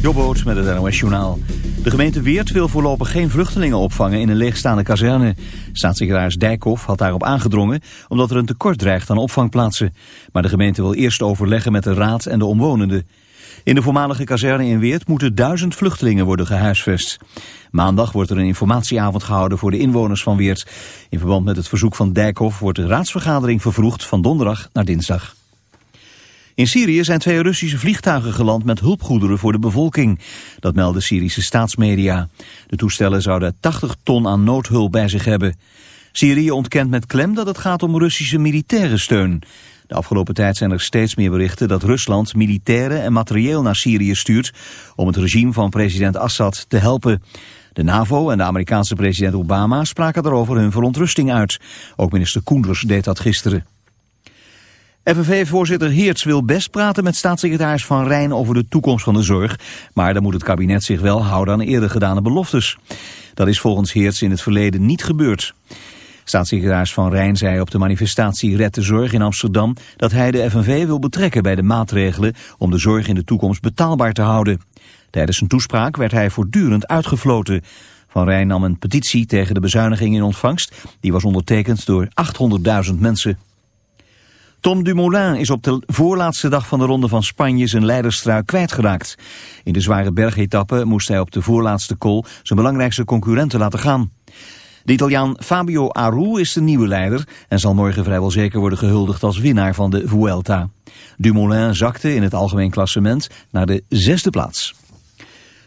Jobboot met het NOS Journaal. De gemeente Weert wil voorlopig geen vluchtelingen opvangen in een leegstaande kazerne. Staatssecretaris Dijkhoff had daarop aangedrongen omdat er een tekort dreigt aan opvangplaatsen. Maar de gemeente wil eerst overleggen met de raad en de omwonenden. In de voormalige kazerne in Weert moeten duizend vluchtelingen worden gehuisvest. Maandag wordt er een informatieavond gehouden voor de inwoners van Weert. In verband met het verzoek van Dijkhoff wordt de raadsvergadering vervroegd van donderdag naar dinsdag. In Syrië zijn twee Russische vliegtuigen geland met hulpgoederen voor de bevolking. Dat melden Syrische staatsmedia. De toestellen zouden 80 ton aan noodhulp bij zich hebben. Syrië ontkent met klem dat het gaat om Russische militaire steun. De afgelopen tijd zijn er steeds meer berichten dat Rusland militairen en materieel naar Syrië stuurt om het regime van president Assad te helpen. De NAVO en de Amerikaanse president Obama spraken daarover hun verontrusting uit. Ook minister Koenders deed dat gisteren. FNV-voorzitter Heerts wil best praten met staatssecretaris Van Rijn over de toekomst van de zorg. Maar dan moet het kabinet zich wel houden aan eerder gedane beloftes. Dat is volgens Heerts in het verleden niet gebeurd. Staatssecretaris Van Rijn zei op de manifestatie Red de Zorg in Amsterdam dat hij de FNV wil betrekken bij de maatregelen om de zorg in de toekomst betaalbaar te houden. Tijdens zijn toespraak werd hij voortdurend uitgefloten. Van Rijn nam een petitie tegen de bezuiniging in ontvangst. Die was ondertekend door 800.000 mensen. Tom Dumoulin is op de voorlaatste dag van de Ronde van Spanje zijn leiderstruik kwijtgeraakt. In de zware bergetappe moest hij op de voorlaatste col zijn belangrijkste concurrenten laten gaan. De Italiaan Fabio Aru is de nieuwe leider en zal morgen vrijwel zeker worden gehuldigd als winnaar van de Vuelta. Dumoulin zakte in het algemeen klassement naar de zesde plaats.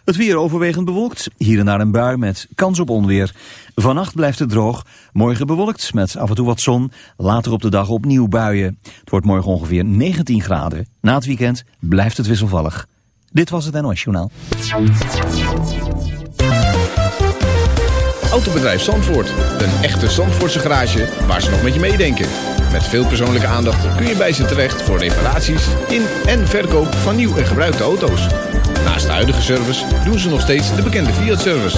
Het weer overwegend bewolkt, hier en daar een bui met kans op onweer. Vannacht blijft het droog, morgen bewolkt met af en toe wat zon, later op de dag opnieuw buien. Het wordt morgen ongeveer 19 graden. Na het weekend blijft het wisselvallig. Dit was het NOS Journaal. Autobedrijf Zandvoort, een echte Zandvoortse garage waar ze nog met je meedenken. Met veel persoonlijke aandacht kun je bij ze terecht voor reparaties in en verkoop van nieuw en gebruikte auto's. Naast de huidige service doen ze nog steeds de bekende Fiat-service.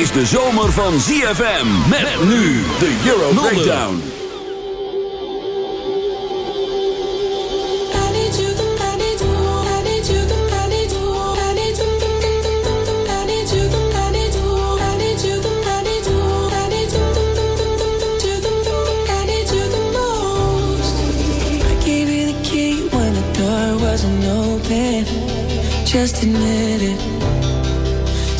is de zomer van ZFM. Met, nu de Euro Breakdown. Breakdown. just admit it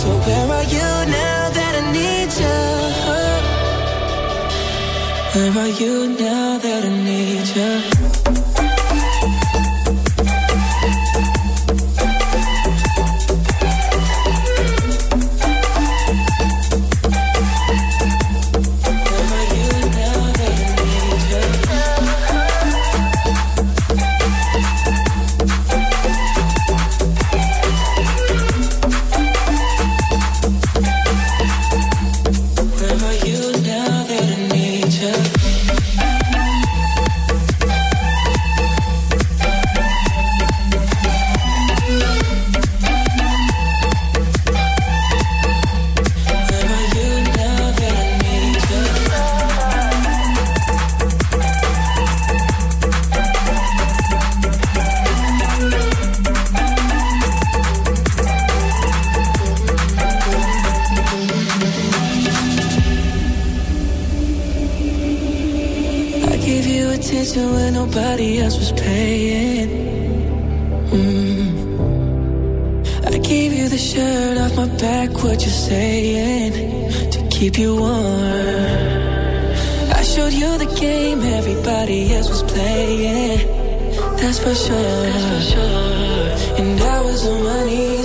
So where are you now that I need you? Where are you now Vegas was playing, that's for sure. That's for sure. And I was on my knees.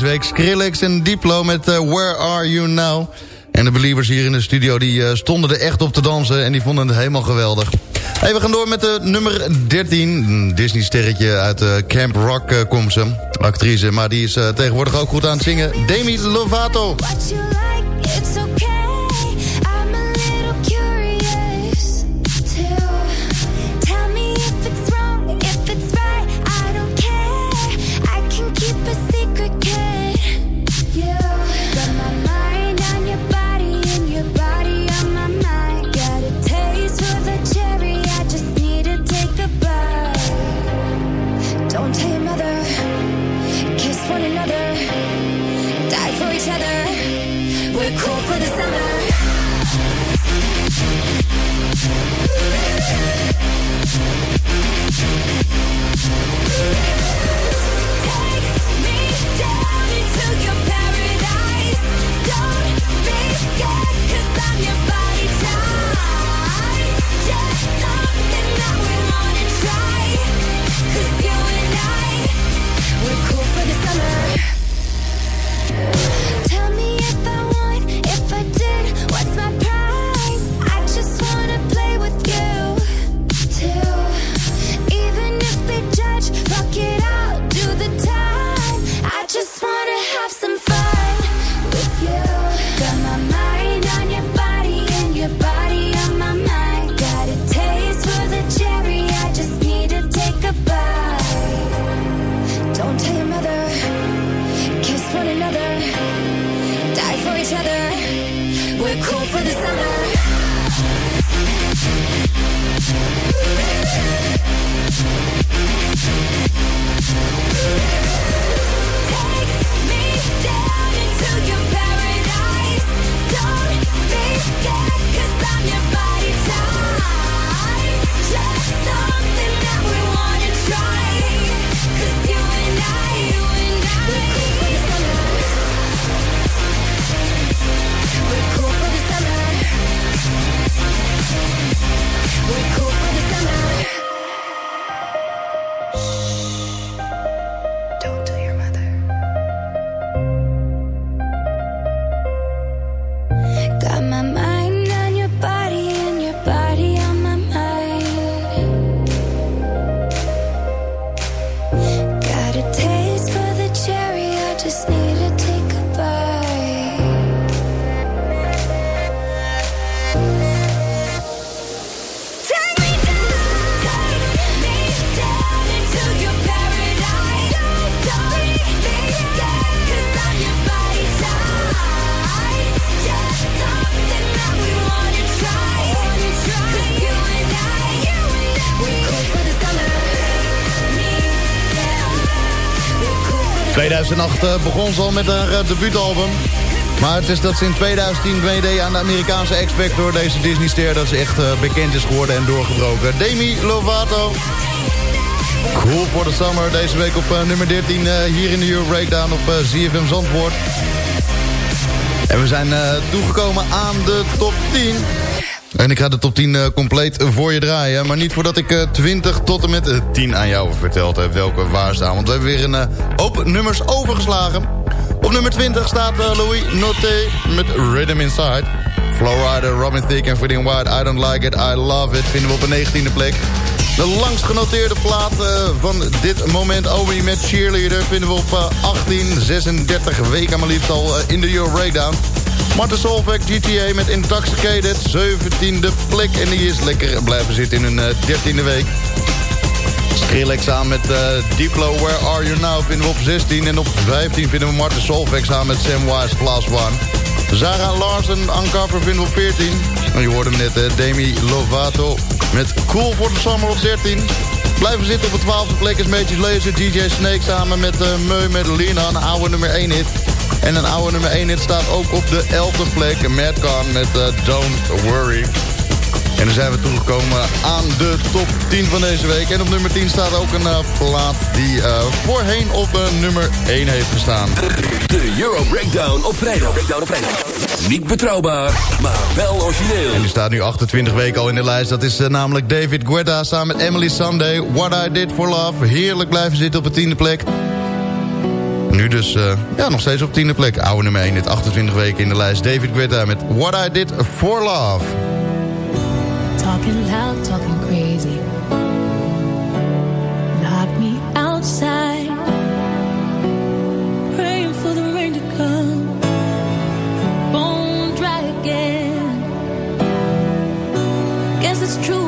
deze week. Skrillex en Diplo met eh, Where Are You Now? En de believers hier in de studio die eh, stonden er echt op te dansen... en die vonden het helemaal geweldig. Hey, we gaan door met de nummer 13. Disney-sterretje uit Camp Rock komt ze. Actrice, maar die is tegenwoordig ook goed aan het zingen. Demi Lovato. 2008 eh, begon ze al met haar eh, debuutalbum. Maar het is dat ze in 2010 meedeed aan de Amerikaanse X-Factor... deze Disney-ster dat ze echt eh, bekend is geworden en doorgebroken. Demi Lovato. Cool for the Summer. Deze week op nummer 13 eh, hier in de Euro Breakdown op ZFM Zandvoort. En we zijn toegekomen aan de top 10. En ik ga de top 10 eh, compleet voor je draaien. Maar niet voordat ik eh, 20 tot en met eh, 10 aan jou verteld heb welke waar staan. Want we hebben weer een eh, hoop nummers overgeslagen. Op nummer 20 staat eh, Louis Noté met Rhythm Inside. Flowrider, Robin Thicke en Freddie White. I Don't Like It, I Love It vinden we op de 19e plek. De langst genoteerde plaat eh, van dit moment, Omi met Cheerleader... vinden we op eh, 18, 36 weken maar liefst al eh, in de Euro Breakdown. Martin Solveig, GTA met Intoxicated, 17e plek. En die is lekker blijven zitten in hun eh, 13e week. Skrillex aan met eh, Diplo, Where Are You Now vinden we op 16. En op 15 vinden we Martin Solveig aan met Sam Wise, Plus One. Zara Larsen, Uncover vinden we op 14. En je hoorde hem net, eh, Demi Lovato met Cool for the Summer op 13. Blijven zitten op de 12e plek is Mages Laser, DJ Snake samen met uh, Meu met een oude nummer 1 hit. En een oude nummer 1 hit staat ook op de 11e plek. Madcon met eh, Don't Worry. En dan zijn we toegekomen aan de top 10 van deze week. En op nummer 10 staat ook een eh, plaat die eh, voorheen op eh, nummer 1 heeft gestaan. De Euro Breakdown op vrijdag. Breakdown op vrijdag. Niet betrouwbaar, maar wel origineel. En die staat nu 28 weken al in de lijst. Dat is namelijk David Guetta samen met Emily Sunday. What I Did For Love. Heerlijk blijven zitten op de tiende plek. Nu dus, eh, ja, nog steeds op tiende plek. Oude nummer 1, dit 28 weken in de lijst. David Guetta met What I Did For Love. Talking loud, talking crazy. Lock me outside. Praying for the rain to come. Bone dry again. Guess it's true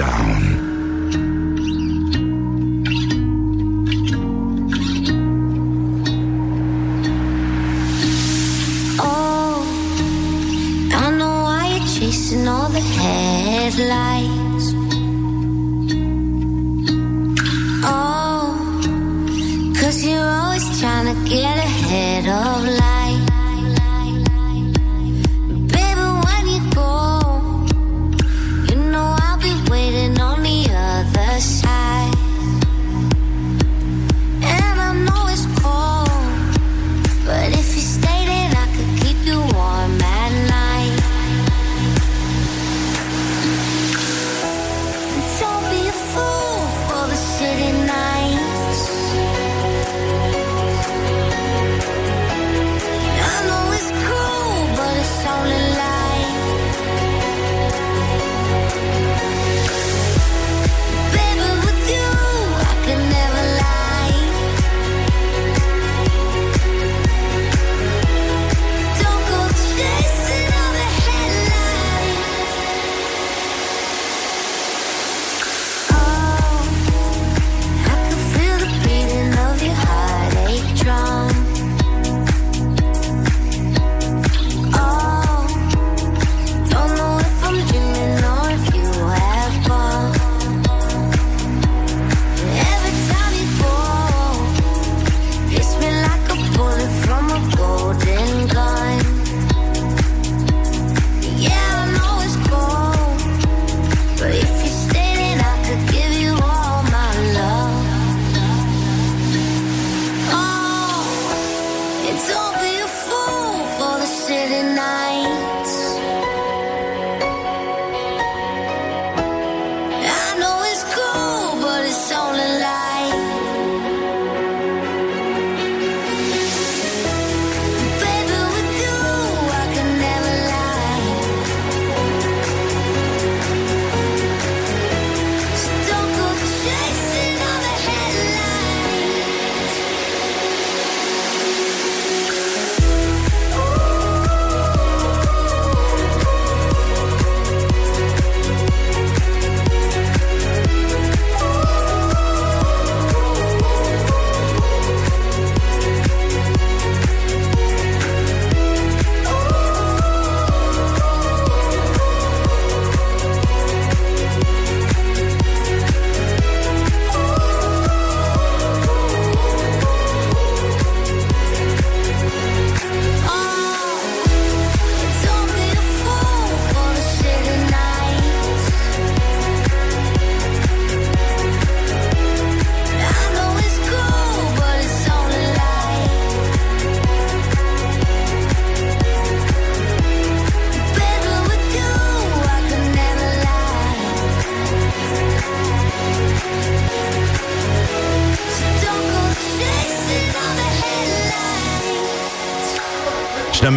Euro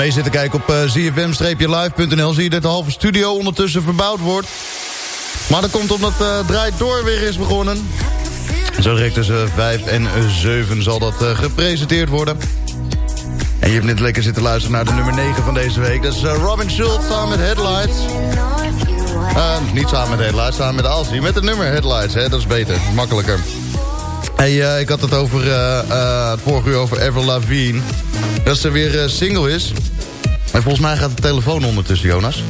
mee zit te kijken op uh, zfm-live.nl... zie je dat de halve studio ondertussen verbouwd wordt. Maar dat komt omdat uh, Draait Door weer is begonnen. Zo direct tussen 5 en 7 zal dat gepresenteerd worden. En je hebt net lekker zitten luisteren naar de nummer 9 van deze week. Dat is Robin Schultz samen met Headlights. Niet samen met Headlights, samen met Alcy. Met het nummer Headlights, hè? dat is beter, makkelijker. Hey, ik had het over vorige uur over Avril Lavigne. Dat ze weer single is. En volgens mij gaat de telefoon ondertussen, Jonas.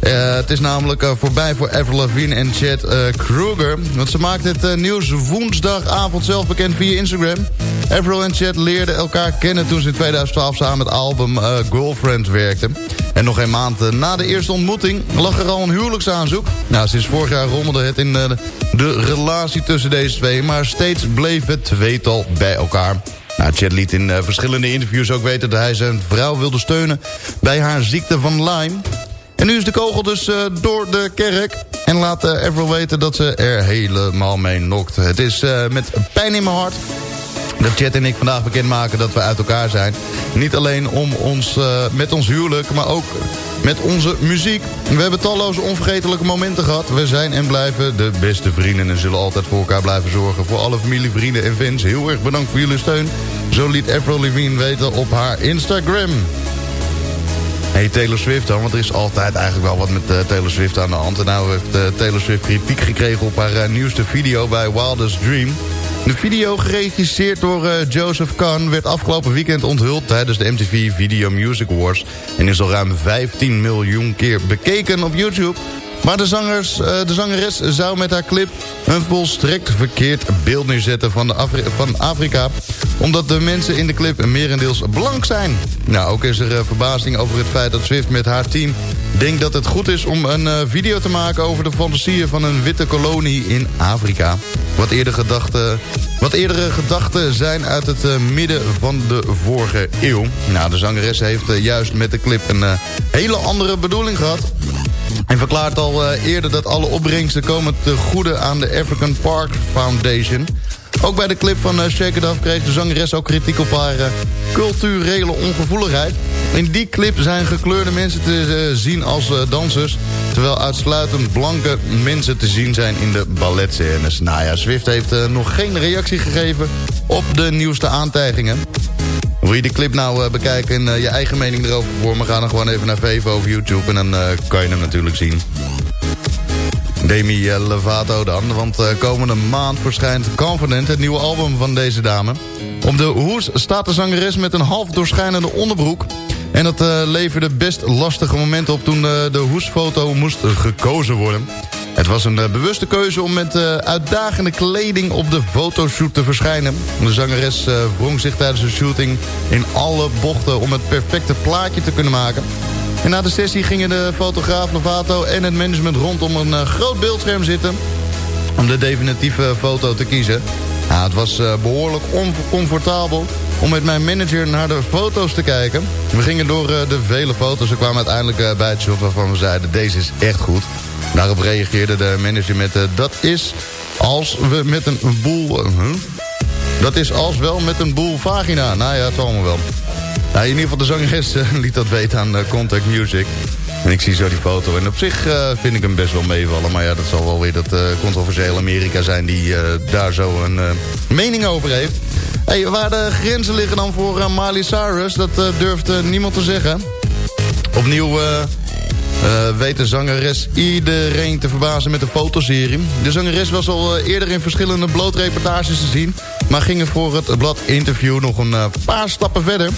het is namelijk voorbij voor Avril Lavigne en Chad Kruger. Want ze maakte het nieuws woensdagavond zelf bekend via Instagram. Avril en Chad leerden elkaar kennen toen ze in 2012 samen het album Girlfriend werkten. En nog een maand na de eerste ontmoeting lag er al een huwelijksaanzoek. Nou, sinds vorig jaar rommelde het in de relatie tussen deze twee... maar steeds bleef het tweetal bij elkaar. Nou, Chad liet in uh, verschillende interviews ook weten dat hij zijn vrouw wilde steunen... bij haar ziekte van Lyme. En nu is de kogel dus uh, door de kerk... en laat uh, Avril weten dat ze er helemaal mee nokt. Het is met pijn in mijn hart dat Chat en ik vandaag bekendmaken dat we uit elkaar zijn. Niet alleen om ons, uh, met ons huwelijk, maar ook met onze muziek. We hebben talloze onvergetelijke momenten gehad. We zijn en blijven de beste vrienden en zullen altijd voor elkaar blijven zorgen. Voor alle familie, vrienden en fans, heel erg bedankt voor jullie steun. Zo liet Avril Lavigne weten op haar Instagram. Hey, Taylor Swift want er is altijd eigenlijk wel wat met uh, Taylor Swift aan de hand. En nou heeft uh, Taylor Swift kritiek gekregen op haar nieuwste video bij Wildest Dream. De video, geregisseerd door uh, Joseph Kahn, werd afgelopen weekend onthuld tijdens de MTV Video Music Awards. En is al ruim 15 miljoen keer bekeken op YouTube. Maar de, zangers, eh, de zangeres zou met haar clip een volstrekt verkeerd beeld neerzetten van, de van Afrika. Omdat de mensen in de clip merendeels blank zijn. Nou, ook is er eh, verbazing over het feit dat Swift met haar team denkt dat het goed is om een eh, video te maken over de fantasieën van een witte kolonie in Afrika. Wat, eerder gedachte, wat eerdere gedachten zijn uit het midden van de vorige eeuw. Nou, de zangeres heeft juist met de clip een hele andere bedoeling gehad. En verklaart al eh, eerder dat alle opbrengsten komen te goede aan de African Park Foundation. Ook bij de clip van eh, Shake It kreeg de zangeres ook kritiek op haar eh, culturele ongevoeligheid. In die clip zijn gekleurde mensen te zien als dansers... terwijl uitsluitend blanke mensen te zien zijn in de balletscènes. Nou ja, Swift heeft nog geen reactie gegeven op de nieuwste aantijgingen. Wil je de clip nou eh, bekijken en eh, je eigen mening erover vormen... ga dan gewoon even naar Vevo of YouTube en dan eh, kan je hem natuurlijk zien. Demi Lovato dan, want komende maand verschijnt Confident... het nieuwe album van deze dame. Op de hoes staat de zangeres met een half doorschijnende onderbroek... en dat leverde best lastige momenten op toen eh, de hoesfoto moest gekozen worden... Het was een eh, bewuste keuze om met eh, uitdagende kleding op de fotoshoot te verschijnen. De zangeres eh, wrong zich tijdens de shooting in alle bochten om het perfecte plaatje te kunnen maken. En na de sessie gingen de fotograaf Lovato en het management rondom een groot beeldscherm zitten... om de definitieve foto te kiezen. Het was eh, behoorlijk oncomfortabel om met mijn manager naar de foto's te kijken. We gingen door eh, de vele foto's en kwamen uiteindelijk eh, bij het shot waarvan we zeiden... deze is echt goed. Daarop reageerde de manager met... eh, dat is als we met een boel... Dat is als wel met een boel vagina. Nou ja, het allemaal wel. Nou, in ieder geval de zangeres liet dat weten aan Contact Music. En ik zie zo die foto. En op zich vind ik hem best wel meevallen. Maar ja, dat zal wel weer dat controversiële Amerika zijn... die daar zo een mening over heeft. Waar de grenzen liggen dan voor eh, Miley Cyrus... dat eh, durft eh, niemand te zeggen. Opnieuw... weet de zangeres iedereen te verbazen met de fotoserie. De zangeres was al eerder in verschillende blootreportages te zien... maar ging voor het blad Interview nog een paar stappen verder.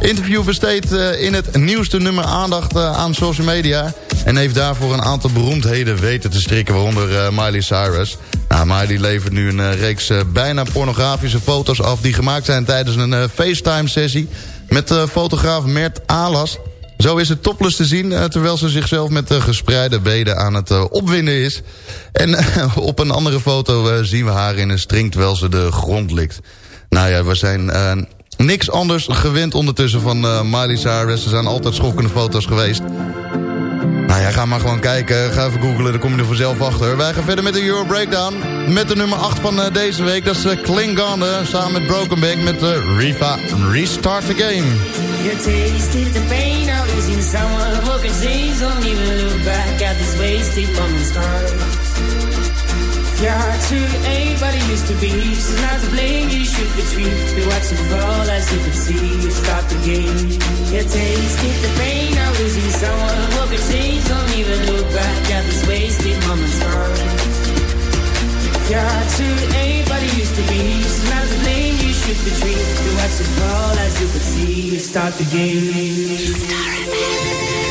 Interview besteedt in het nieuwste nummer aandacht aan social media... en heeft daarvoor een aantal beroemdheden weten te strikken... waaronder Miley Cyrus. Nou, Miley levert nu een eh, reeks eh, bijna pornografische foto's af... die gemaakt zijn tijdens een eh, FaceTime-sessie... met fotograaf Mert Alas... Zo is het topless te zien, terwijl ze zichzelf met de gespreide benen aan het opwinden is. En op een andere foto zien we haar in een string terwijl ze de grond likt. Nou ja, we zijn niks anders gewend ondertussen van eh, Miley Cyrus. Er zijn altijd schokkende foto's geweest. Nou ja, ga maar gewoon kijken. Ga even googlen, dan kom je er vanzelf achter. Wij gaan verder met de Euro Breakdown. Met de nummer 8 van eh, deze week. Dat is uh, Klingon samen met Broken Back met uh, Riva Restart the Game. The pain losing someone even look back at this wasted. Your heart to ain't what it used to be. So not to blame, you should be treated. Be watching fall as you can see. You start the game. You tasted the pain of losing someone who could see. Don't even look back at this wasted moment's time. Your heart to ain't what it used to be. So not to blame, you should be treated. Be watching fall as you can see. You start the game. You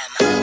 FM.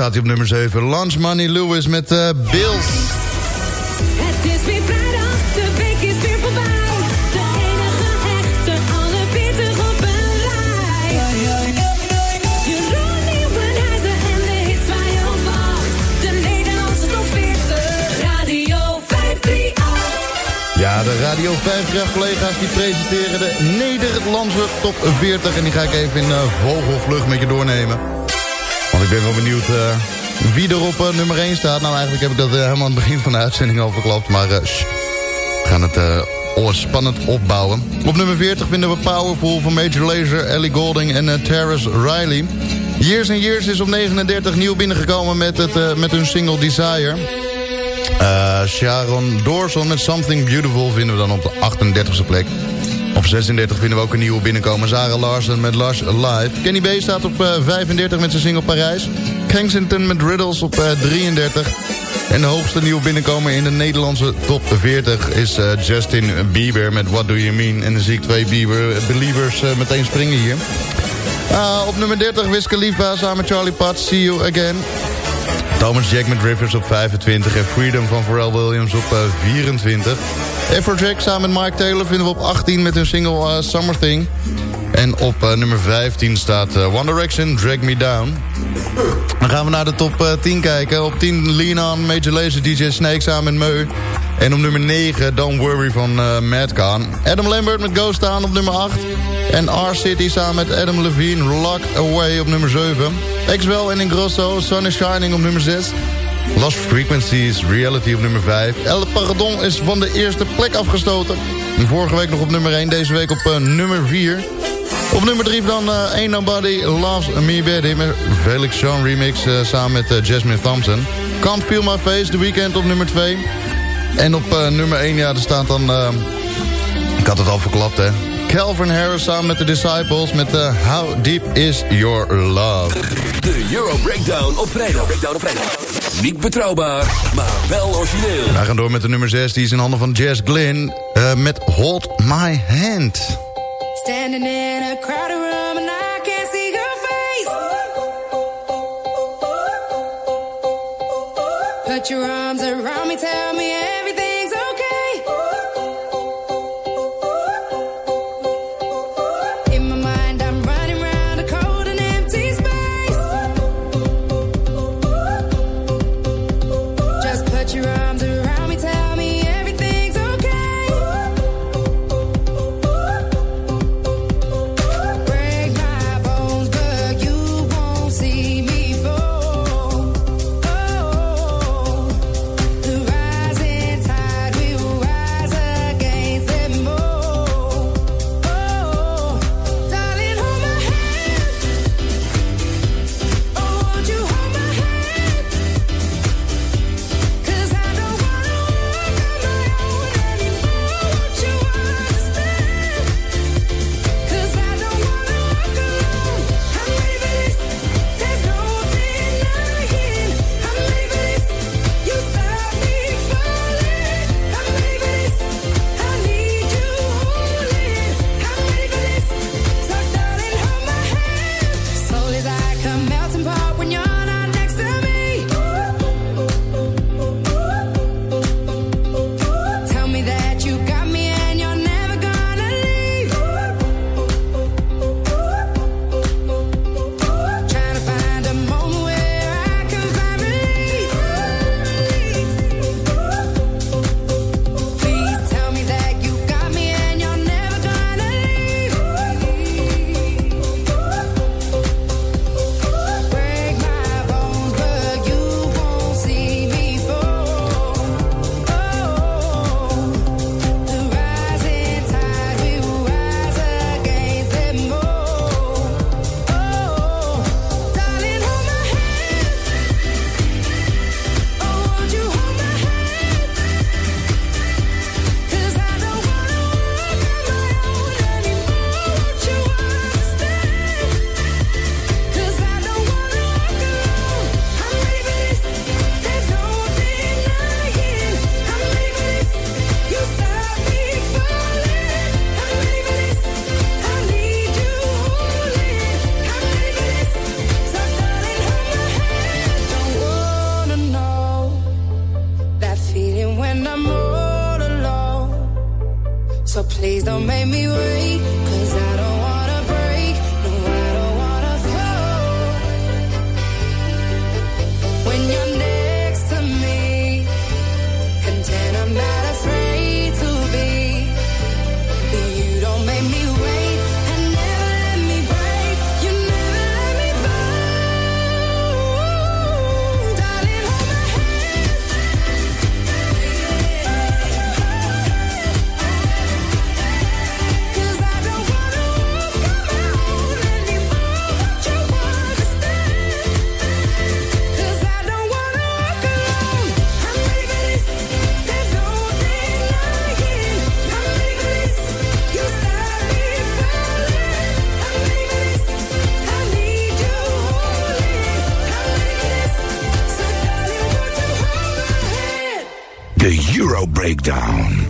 staat hij op nummer 7. Lunch Money Lewis met uh, Bills. Het is weer vrijdag, de week is weer voorbij. De enige echte, alle 40 op een rij. Jeroen Nieuwenhuizen en de hits waar je wacht. De Nederlandse top 40, Radio 538. Ja, de Radio 538 collega's die presenteren de Nederlandse top 40. En die ga ik even in uh, vogelvlucht met je doornemen. Ik ben wel benieuwd eh, wie er op eh, nummer 1 staat. Nou, eigenlijk heb ik dat eh, helemaal aan het begin van de uitzending al verklapt. Maar we gaan het spannend opbouwen. Op nummer 40 vinden we Powerful van Major Lazer, Ellie Golding en Terrace Riley. Years and Years is op 39 nieuw binnengekomen met, het, met hun single Desire. Sharon Dorson met Something Beautiful vinden we dan op de 38e plek. Op 36 vinden we ook een nieuwe binnenkomen. Sarah Larsen met Lush Alive. Kenny B staat op uh, 35 met zijn single Parijs. Kensington met Riddles op uh, 33. En de hoogste nieuwe binnenkomen in de Nederlandse top 40 is uh, Justin Bieber met What Do You Mean. En dan zie ik twee Bieber Believers meteen springen hier. Uh, op nummer 30 Wiz Khalifa samen met Charlie Pat, See You Again. Thomas Jack met Rivers op 25 en Freedom van Pharrell Williams op uh, 24. Afrojack samen met Mike Taylor vinden we op 18 met hun single uh, Summer Thing. En op uh, nummer 15 staat uh, One Direction, Drag Me Down. Dan gaan we naar de top uh, 10 kijken. Op 10 Lean Major Lazer, DJ Snake samen met Meu. En op nummer 9 Don't Worry van uh, Madcon. Adam Lambert met Ghost Town op nummer 8. En R-City samen met Adam Levine, Locked Away op nummer 7. Exwell en Ingrosso, Sun is Shining op nummer 6. Lost Frequencies, Reality op nummer 5. El Paradon is van de eerste plek afgestoten. Vorige week nog op nummer 1, deze week op uh, nummer 4. Op nummer 3 dan uh, Ain't Nobody Loves Me Better met Felix Jean remix uh, samen met Jasmine Thompson. Can't Feel My Face, The Weekend op nummer 2. En op nummer 1, ja, er staat dan... Ik had het al verklapt, hè. Calvin Harris samen met de Disciples met How Deep Is Your Love. De Euro Breakdown op vrijdag. Breakdown op vrijdag. Niet betrouwbaar, maar wel origineel. Wij gaan door met de nummer 6, die is in handen van Jess Glynn uh, met Hold My Hand. Standing in a crowded room and I can't see your face. Put your arms around me, tell me everything's Euro Breakdown.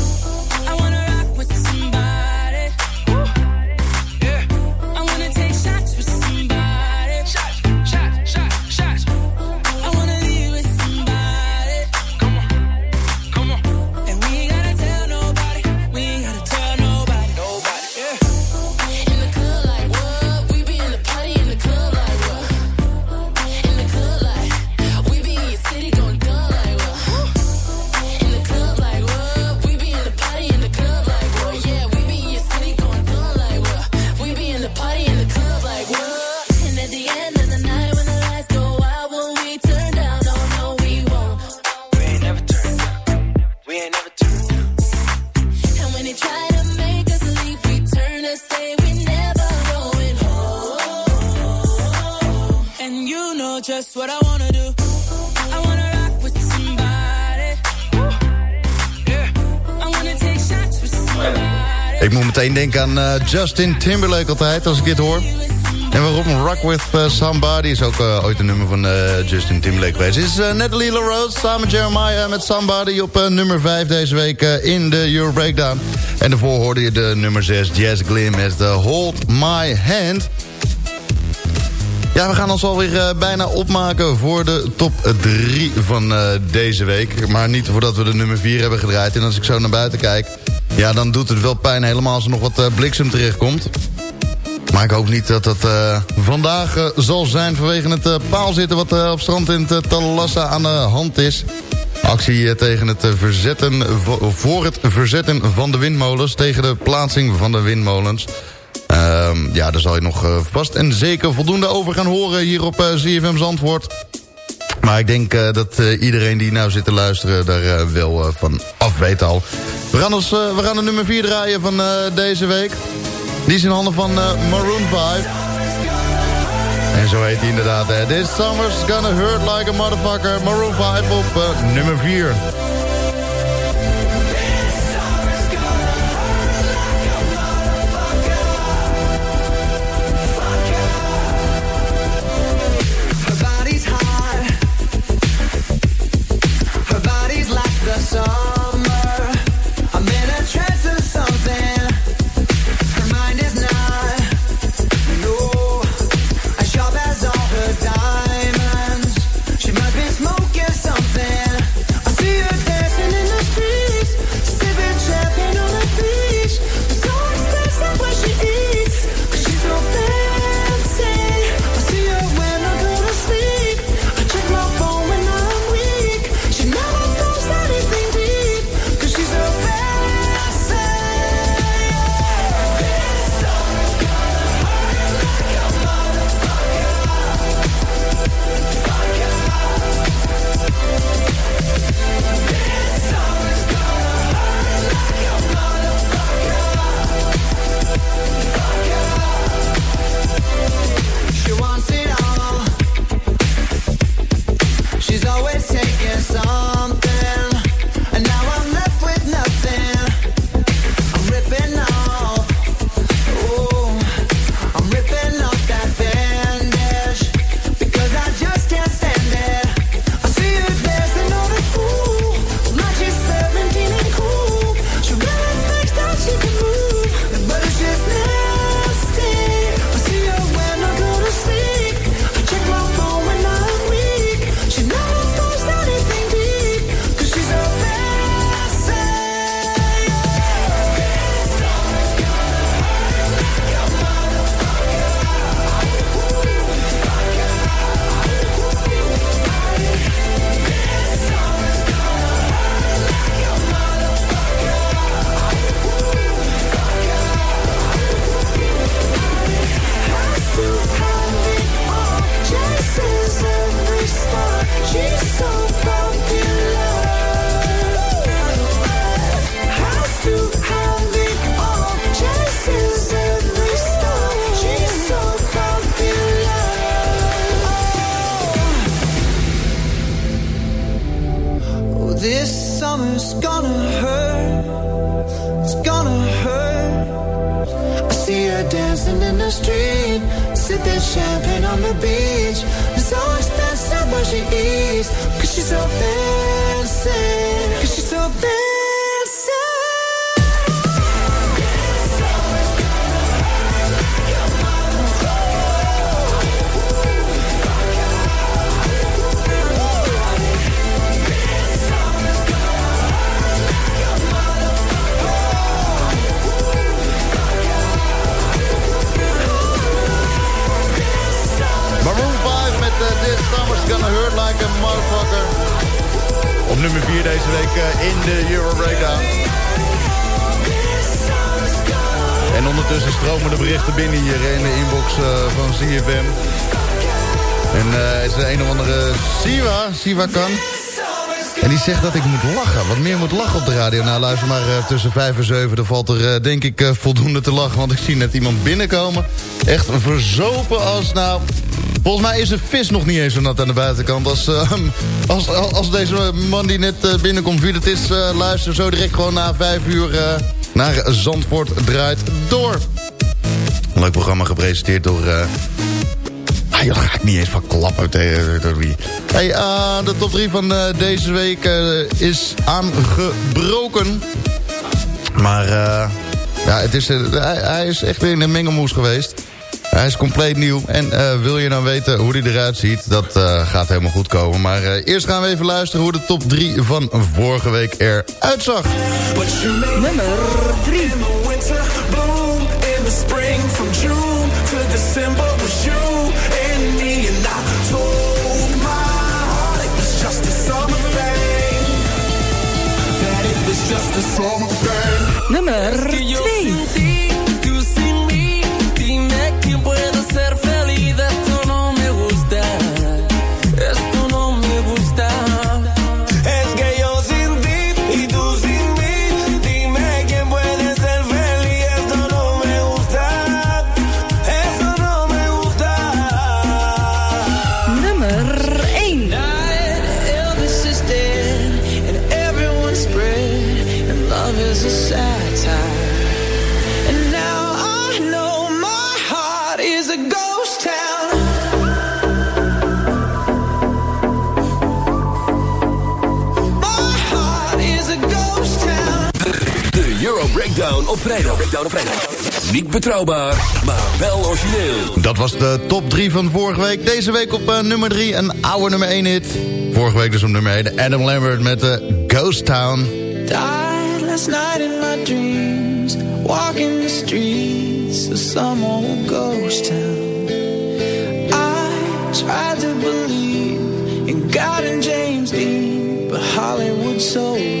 meteen denken aan eh, Justin Timberlake altijd, als ik dit hoor. En waarom Rock With eh, Somebody is ook eh, ooit een nummer van Justin Timberlake geweest. is Natalie LaRose samen Jeremiah met Somebody op nummer 5 deze week in de Euro Breakdown. En daarvoor hoorde je de nummer 6 Jazz Glim met Hold My Hand. Ja, we gaan ons alweer bijna opmaken voor de top 3 van deze week. Maar niet voordat we de nummer 4 hebben gedraaid. En als ik zo naar buiten kijk, ja, dan doet het wel pijn helemaal als er nog wat eh, bliksem terechtkomt. Maar ik hoop niet dat dat eh, vandaag eh, zal zijn vanwege het paal paalzitten... wat op strand in het Talassa aan de hand is. Actie tegen het verzetten, voor het verzetten van de windmolens... tegen de plaatsing van de windmolens. Ehm, ja, daar zal je nog vast en zeker voldoende over gaan horen... hier op ZFM's antwoord. Maar ik denk eh, dat eh, iedereen die nou zit te luisteren daar uh, wel van af weet al. We gaan, ons, we gaan de nummer 4 draaien van deze week. Die is in handen van Maroon 5. En zo heet hij inderdaad. This summer's gonna hurt like a motherfucker. Maroon 5 op nummer 4. Ondertussen stromen de berichten binnen hier in de inbox eh, van CFM. En eh is er een of andere Siwa, Siwa kan. En die zegt dat ik moet lachen. Wat meer moet lachen op de radio. Nou, luister maar eh, tussen 5 en 7. Dan valt er denk ik voldoende te lachen. Want ik zie net iemand binnenkomen. Echt verzopen als nou... Volgens mij is de vis nog niet eens zo nat aan de buitenkant. Als, als, als, deze man die net binnenkomt, wie het is, luister zo direct gewoon na 5 uur naar Zandvoort draait door. Leuk programma gepresenteerd door... eh, Ah, joh, daar ga ik niet eens van klappen tegen wie. Hey, eh, de top 3 van eh, deze week is aangebroken. Maar ja, het is, hij, hij is echt weer in een mengelmoes geweest. Hij is compleet nieuw. En eh, wil je nou weten hoe hij eruit ziet, dat eh, gaat helemaal goed komen. Maar eh, eerst gaan we even luisteren hoe de top 3 van vorige week eruit zag. Nummer 3. In Breakdown op vrijdag. Breakdown op vrijdag. Niet betrouwbaar, maar wel origineel. Dat was de top 3 van vorige week. Deze week op eh, nummer 3, een oude nummer 1 hit. Vorige week dus op nummer 1, Adam Lambert met de Ghost Town. Died last night in my dreams, walking the streets of some old ghost town. I tried to believe in God and James Dean, but Hollywood sold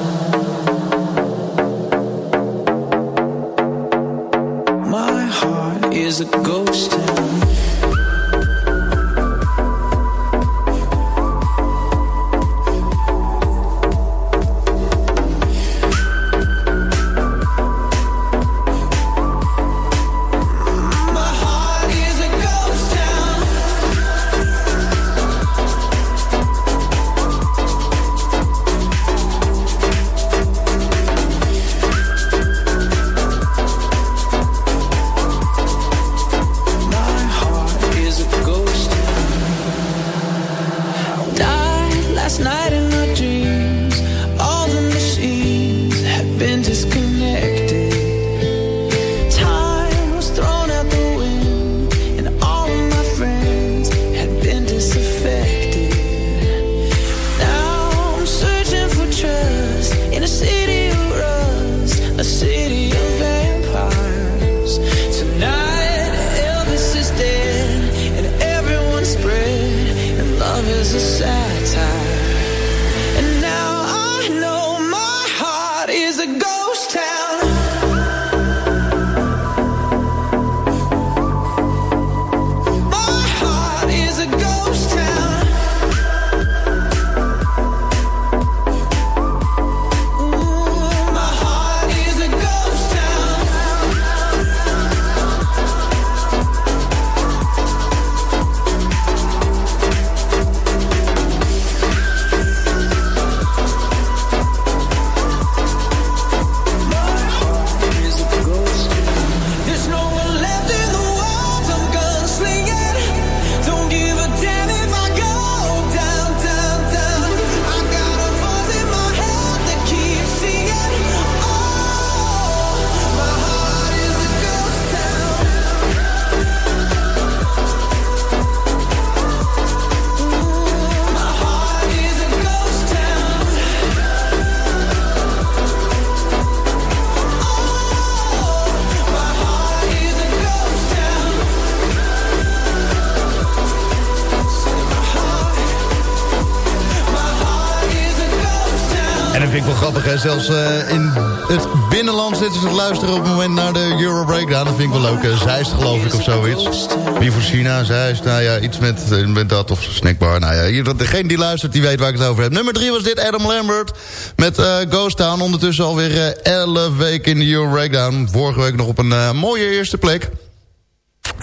Zelfs eh, in het binnenland zitten ze te luisteren op het moment naar de Euro Breakdown. Dat vind ik wel leuk. Uh, Zeist geloof ik of zoiets. Wie voor China, Zeist, nou ja, iets met, eh, met dat of snackbar. Nou ja, degene die luistert, die weet waar ik het over heb. Nummer drie was dit, Adam Lambert met eh, Ghost Town. Ondertussen alweer eh 11 weken in de Euro Breakdown. Vorige week nog op een eh, mooie eerste plek.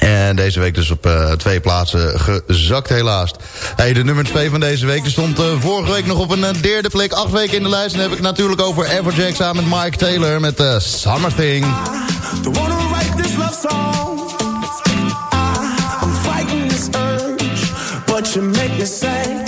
En deze week dus op eh, twee plaatsen gezakt helaas. Hey, de nummer 2 van deze week stond eh, vorige week nog op een eh, derde plek. Acht weken in de lijst. En dan heb ik natuurlijk over Everjack samen met Mike Taylor met Summer Thing. You make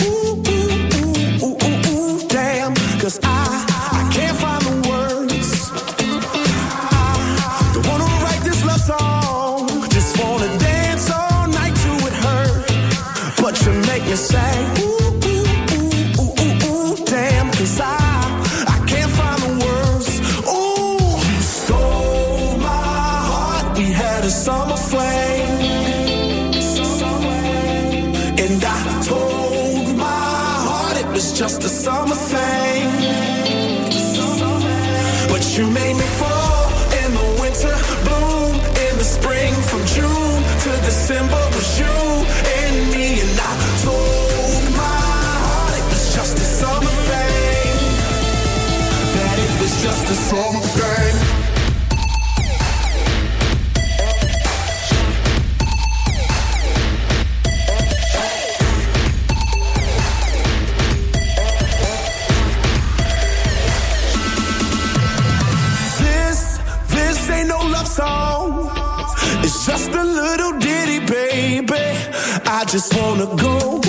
just a summer thing. Just wanna go.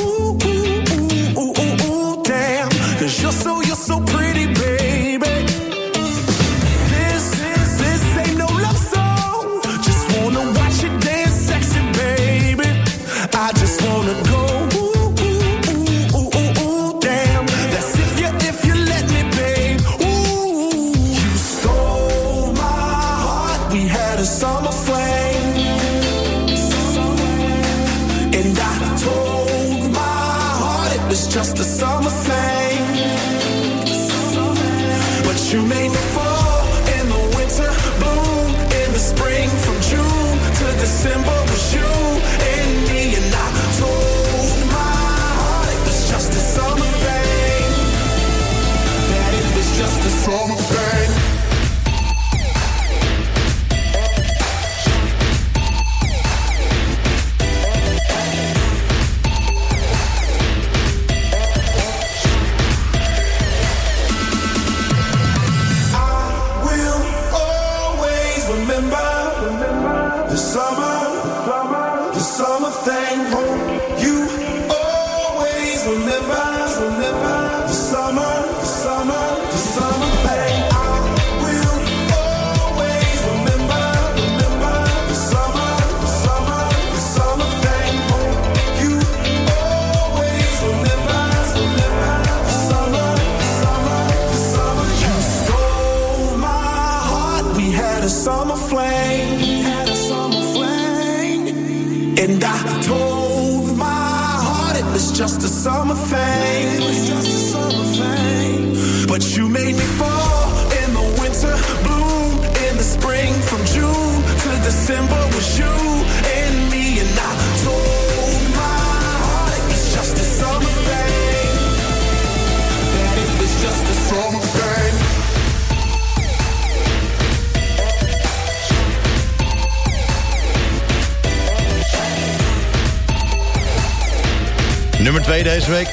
Nummer 2 deze week,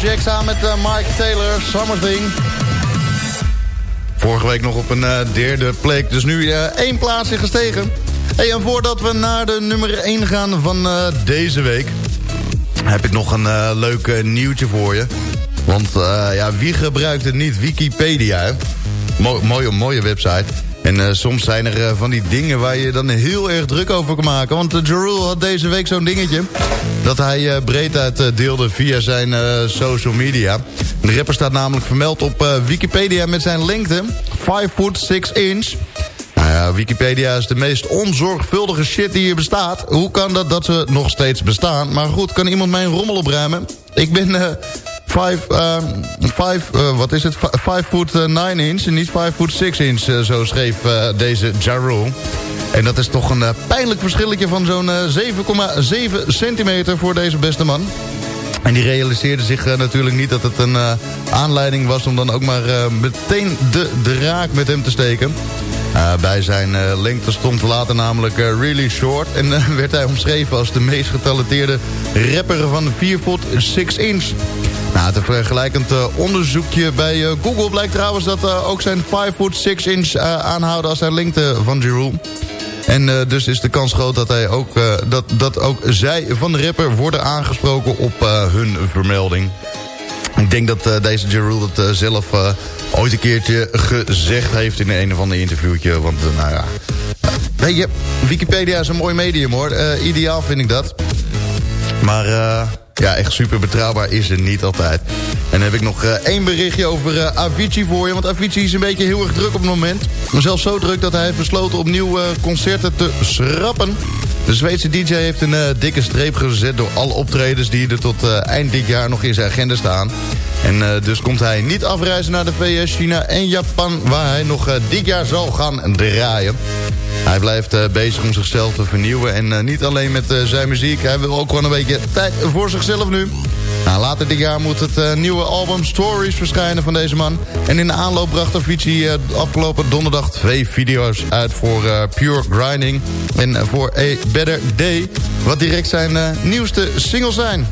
Jack samen met Mike Taylor, Summer Thing. Vorige week nog op een eh, derde plek, dus nu eh, één plaatsje gestegen. En voordat we naar de nummer 1 gaan van deze week... heb ik nog een leuk nieuwtje voor je. Want ja, wie gebruikt het niet? Wikipedia, mooie, mooie website. En eh, soms zijn er eh, van die dingen waar je dan heel erg druk over kan maken. Want uh, had deze week zo'n dingetje... dat hij breed uit deelde via zijn social media. De rapper staat namelijk vermeld op Wikipedia met zijn lengte... 5 foot 6 inch... Nou ja, Wikipedia is de meest onzorgvuldige shit die hier bestaat. Hoe kan dat dat ze nog steeds bestaan? Maar goed, kan iemand mijn rommel opruimen? Ik ben 5, ehm, eh, wat is het? 5 foot 9 inch en niet 5 foot 6 inch, eh, zo schreef eh, deze Ja Rule. En dat is toch een eh, pijnlijk verschilletje van zo'n eh, 7,7 centimeter voor deze beste man. En die realiseerde zich eh, natuurlijk niet dat het een eh, aanleiding was... om dan ook maar eh, meteen de draak met hem te steken. Eh, bij zijn eh, lengte stond later namelijk eh, really short... en eh, werd hij omschreven als de meest getalenteerde rapper van 4 foot 6 inch. Nou, het vergelijkend eh, onderzoekje bij eh, Google blijkt trouwens... dat eh, ook zijn 5 foot 6 inch aanhouden als zijn lengte van Jeroen. En dus is de kans groot dat, hij ook, dat, dat ook zij van de rapper worden aangesproken op hun vermelding. Ik denk dat deze Jerul dat zelf ooit een keertje gezegd heeft in een of ander interviewtje. Want nou ja, weet je, Wikipedia is een mooi medium hoor. Ideaal vind ik dat. Maar ja, echt super betrouwbaar is het niet altijd. En dan heb ik nog eh, één berichtje over eh, Avicii voor je. Want Avicii is een beetje heel erg druk op het moment. Maar zelfs zo druk dat hij heeft besloten opnieuw eh, concerten te schrappen. De Zweedse DJ heeft een dikke streep gezet door alle optredens... die er tot eind dit jaar nog in zijn agenda staan. En eh, dus komt hij niet afreizen naar de VS, China en Japan... waar hij nog eh, dit jaar zal gaan draaien. Hij blijft eh, bezig om zichzelf te vernieuwen. En niet alleen met zijn muziek. Hij wil ook gewoon een beetje tijd voor zichzelf nu. Nou, later dit jaar moet het nieuwe album Stories verschijnen van deze man. En in de aanloop bracht Avicii afgelopen donderdag twee video's uit voor Pure Grinding. En voor A Better Day. Wat direct zijn nieuwste singles zijn.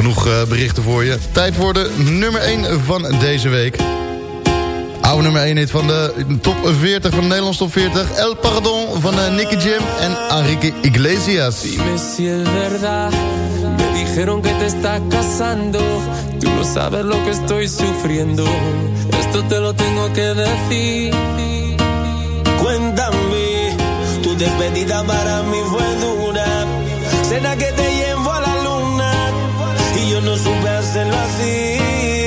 Genoeg eh, berichten voor je. Tijd voor de nummer 1 van deze week. Oude nummer 1 hit van de top 40 van de Nederlands top 40. El Pardon van eh, Nicky Jam en Enrique Iglesias. Dime si es verdad. Me dijeron que te estás casando. Tú no sabes lo que estoy sufriendo. Esto te lo tengo que decir. Cuéntame, tu despedida para mí fue dura. Cena que te no supe hacerlo así.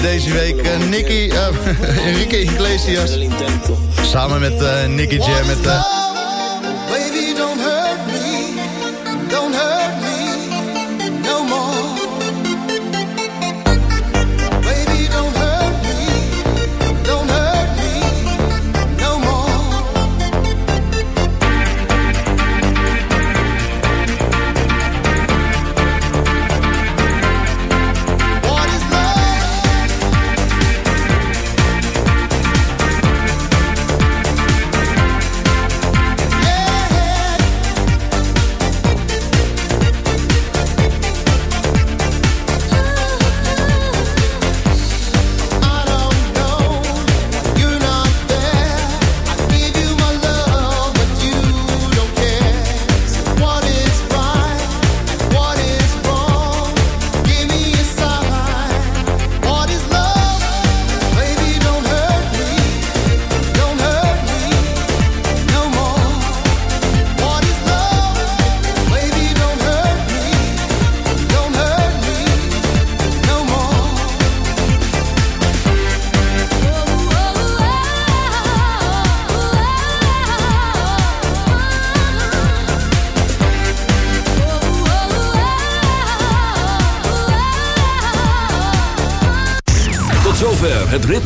Deze week, eh, Nicky, eh, Enrique Iglesias. Samen met eh, Nicky Jam, met